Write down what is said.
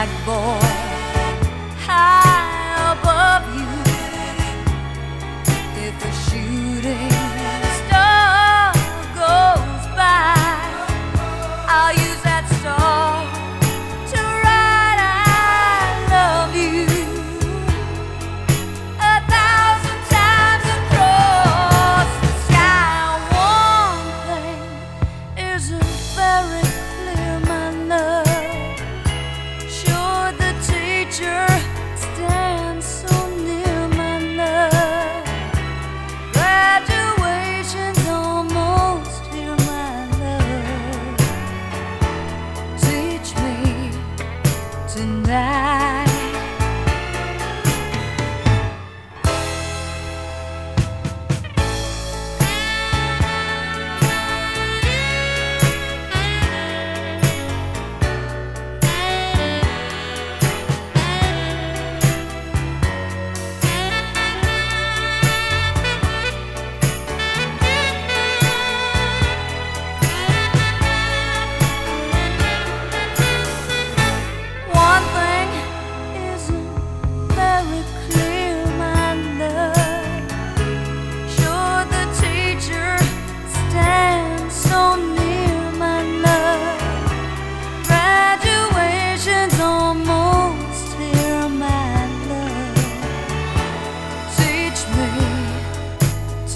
black boy high above you did the shooting. treasure.